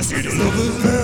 and now fade